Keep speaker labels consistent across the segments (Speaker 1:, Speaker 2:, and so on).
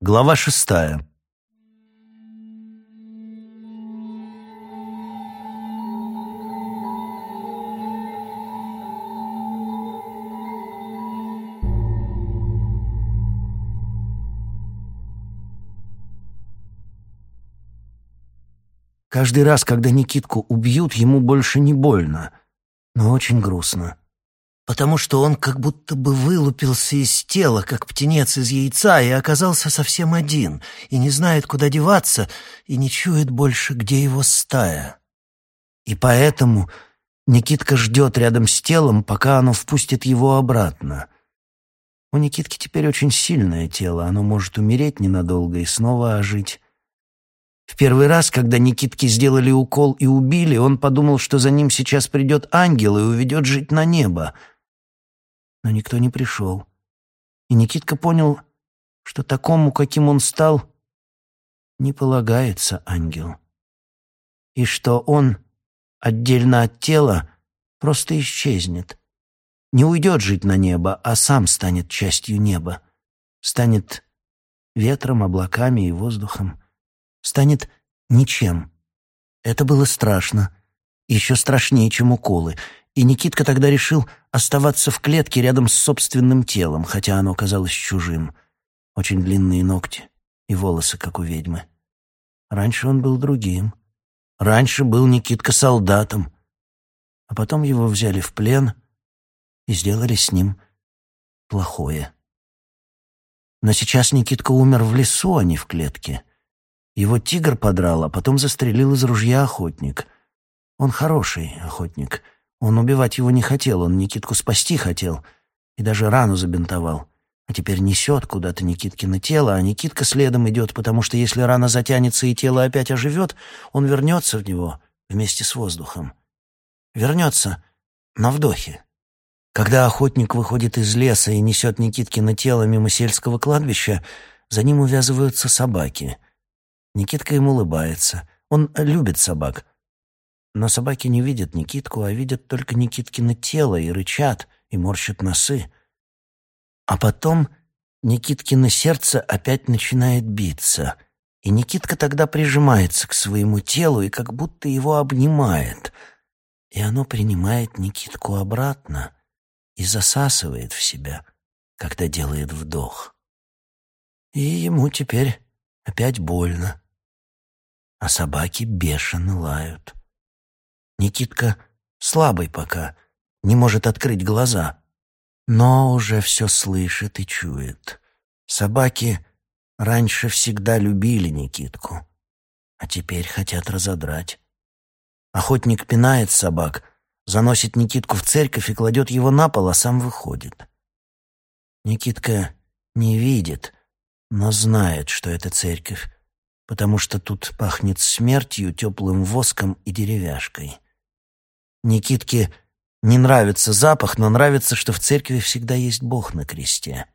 Speaker 1: Глава шестая. Каждый раз, когда Никитку убьют, ему больше не больно, но очень грустно потому что он как будто бы вылупился из тела, как птенец из яйца, и оказался совсем один, и не знает, куда деваться, и не чует больше, где его стая. И поэтому Никитка ждет рядом с телом, пока оно впустит его обратно. У Никитки теперь очень сильное тело, оно может умереть ненадолго и снова ожить. В первый раз, когда Никитке сделали укол и убили, он подумал, что за ним сейчас придет ангел и уведет жить на небо — но никто не пришел. И Никитка понял, что такому, каким он стал, не полагается ангел. И что он, отдельно от тела, просто исчезнет. Не уйдет жить на небо, а сам станет частью неба. Станет ветром, облаками и воздухом. Станет ничем. Это было страшно. Еще страшнее, чем уколы — и Никитка тогда решил оставаться в клетке рядом с собственным телом, хотя оно казалось чужим. Очень длинные ногти и волосы, как у ведьмы. Раньше он был другим. Раньше был Никитка солдатом. А потом его взяли в плен и сделали с ним плохое. Но сейчас Никитка умер в лесу, а не в клетке. Его тигр подрал, а потом застрелил из ружья охотник. Он хороший охотник — он убивать его не хотел, он Никитку спасти хотел. И даже рану забинтовал. А теперь несет куда-то Никиткино тело, а Никитка следом идет, потому что если рана затянется и тело опять оживет, он вернется в него вместе с воздухом. Вернется на вдохе. Когда охотник выходит из леса и несет Никиткино тело мимо сельского кладбища, за ним увязываются собаки. Никитка ему улыбается. Он любит собак, но собаки не видят Никитку, а видят только Никиткино тело и рычат, и морщат носы. А потом Никиткино сердце опять начинает биться, и Никитка тогда прижимается к своему телу и как будто его обнимает, и оно принимает Никитку обратно и засасывает в себя, когда делает вдох. И ему теперь опять больно, а собаки бешено лают. Никитка слабый пока, не может открыть глаза, но уже все слышит и чует. Собаки раньше всегда любили Никитку, а теперь хотят разодрать. Охотник пинает собак, заносит Никитку в церковь и кладет его на пол, а сам выходит. Никитка не видит, но знает, что это церковь, потому что тут пахнет смертью, теплым воском и деревяшкой. Никитке не нравится запах, но нравится, что в церкви всегда есть Бог на кресте.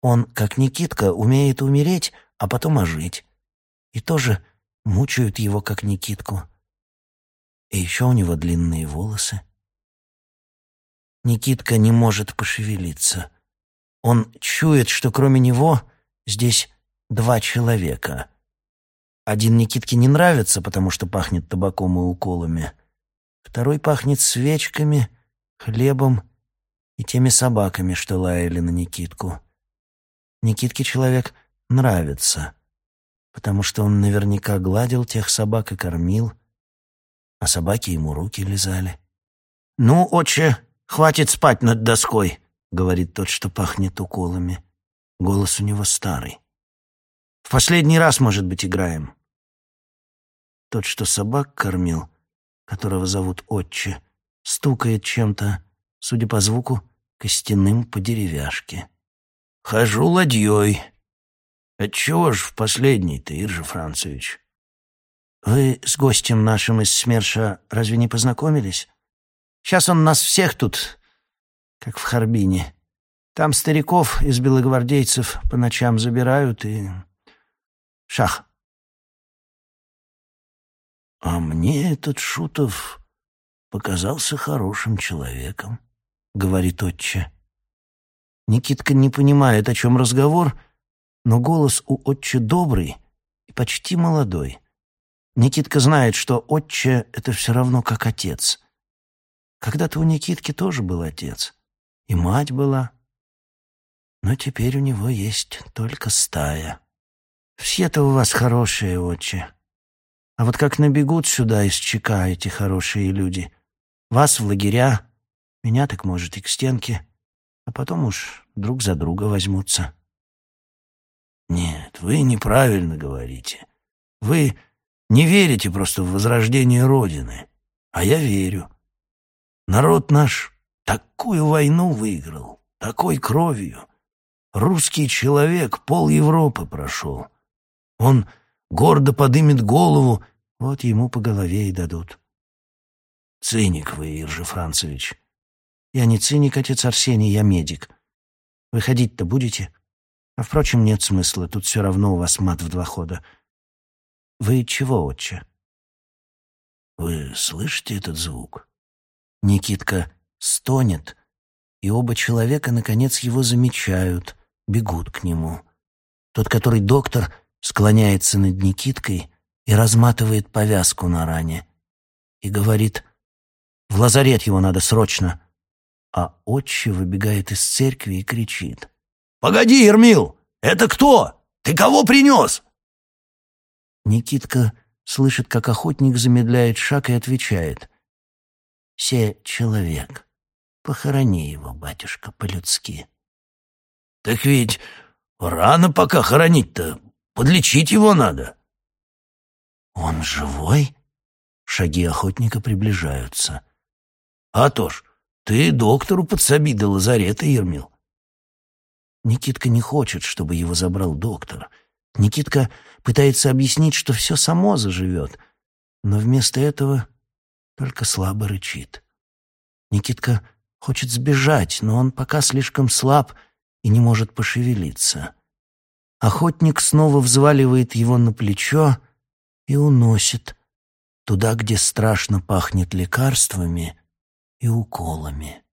Speaker 1: Он, как Никитка, умеет умереть, а потом ожить. И тоже мучают его, как Никитку. И еще у него длинные волосы. Никитка не может пошевелиться. Он чует, что кроме него здесь два человека. Один Никитке не нравится, потому что пахнет табаком и уколами — Второй пахнет свечками, хлебом и теми собаками, что лаяли на Никитку. Никитке человек нравится, потому что он наверняка гладил тех собак и кормил, а собаки ему руки лизали. «Ну, отче, хватит спать над доской», — говорит тот, что пахнет уколами. Голос у него старый. «В последний раз, может быть, играем». Тот, что собак кормил, которого зовут Отче, стукает чем-то, судя по звуку, костяным по деревяшке. «Хожу ладьей. Отчего ж в последний-то, Иржа Францевич?» «Вы с гостем нашим из СМЕРШа разве не познакомились? Сейчас он нас всех тут, как в Харбине. Там стариков из белогвардейцев по ночам забирают и... Шах, а мне этот Шутов показался хорошим человеком, говорит отче. Никитка не понимает, о чем разговор, но голос у отче добрый и почти молодой. Никитка знает, что отче — это все равно как отец. Когда-то у Никитки тоже был отец, и мать была. Но теперь у него есть только стая. Все-то у вас хорошие, отче. А вот как набегут сюда из ЧК эти хорошие люди, вас в лагеря, меня так, может, и к стенке, а потом уж друг за друга возьмутся.
Speaker 2: Нет, вы неправильно говорите. Вы не верите просто в возрождение Родины, а я верю. Народ наш такую войну выиграл, такой кровью. Русский человек пол Европы прошел. Он гордо подымет голову, вот ему по голове и дадут. Циник вы, Иржи Францевич.
Speaker 1: Я не циник, отец Арсений, я медик. Выходить-то будете? А, впрочем, нет смысла, тут все равно у вас мат в два хода. Вы чего, отче?
Speaker 2: Вы слышите этот звук?
Speaker 1: Никитка стонет, и оба человека, наконец, его замечают, бегут к нему. Тот, который доктор, склоняется над Никиткой и разматывает повязку на ране. И говорит, «В лазарет его надо срочно!» А отче выбегает из церкви и кричит.
Speaker 2: «Погоди, Ермил! Это кто? Ты кого принес?»
Speaker 1: Никитка слышит, как охотник замедляет шаг и отвечает. «Се человек. Похорони его, батюшка, по-людски».
Speaker 2: «Так ведь рано пока хоронить-то. Подлечить его надо».
Speaker 1: «Он живой?» Шаги охотника приближаются.
Speaker 2: «А то ж, ты доктору подсоби до лазарета, Ермил».
Speaker 1: Никитка не хочет, чтобы его забрал доктор. Никитка пытается объяснить, что все само заживет, но вместо этого только слабо рычит. Никитка хочет сбежать, но он пока слишком слаб и не может пошевелиться. Охотник снова взваливает его на плечо и уносит туда, где страшно пахнет лекарствами и уколами.